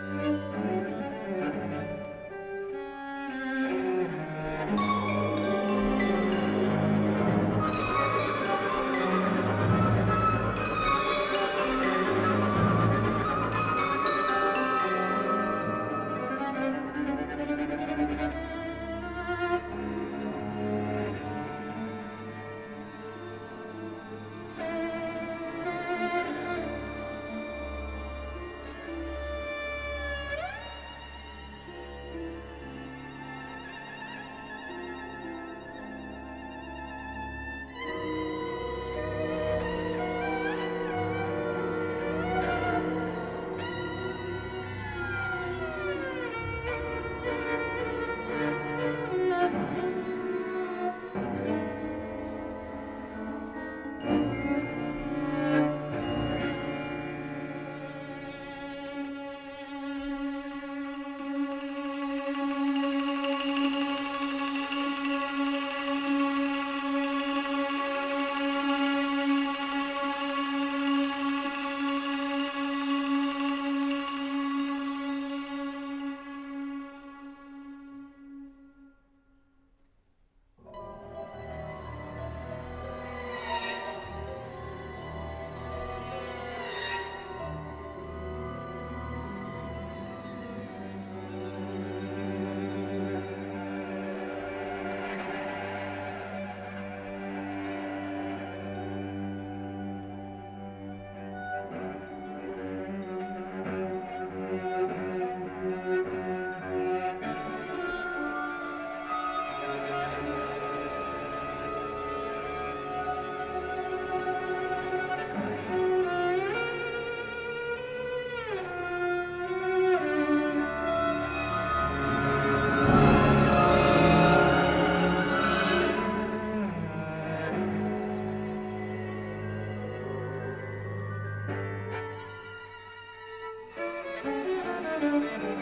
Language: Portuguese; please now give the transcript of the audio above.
Mm-hmm. Música